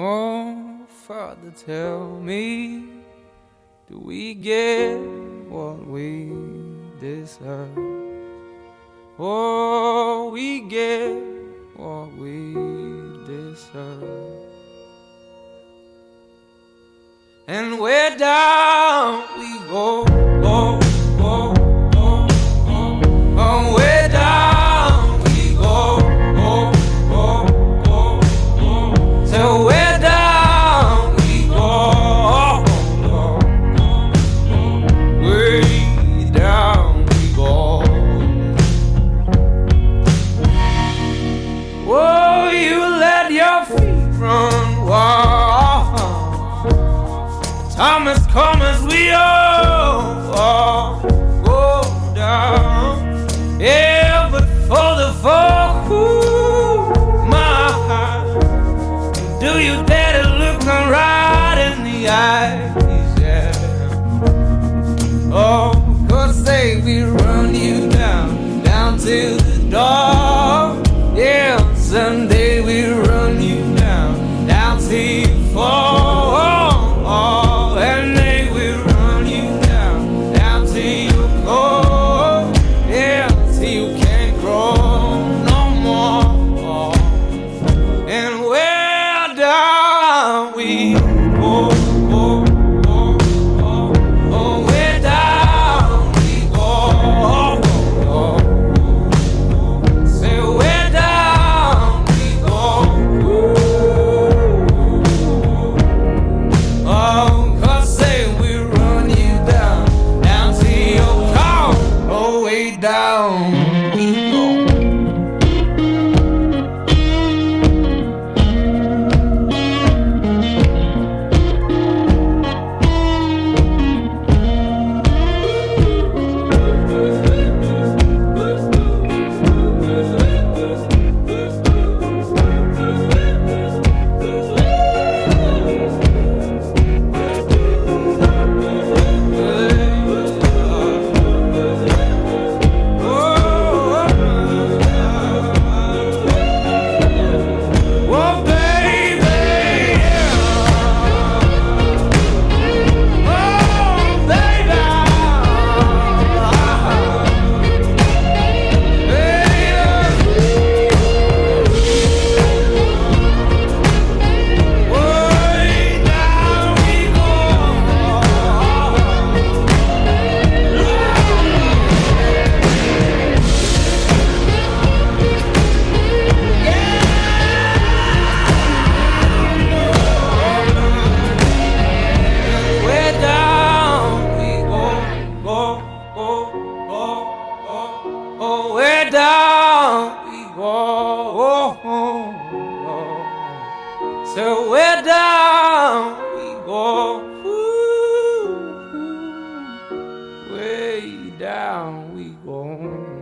Oh, Father, tell me, do we get what we deserve? Oh, we get what we deserve. And we're down Thomas, come as we all, all go down. Yeah, but for the folk my heart, do you dare to look me right in the eyes? Yeah. Oh, cause say we run you down, down to down go, go, go, oh, where down we go, oh, oh, oh. so where down we go, ooh, ooh, way down we go.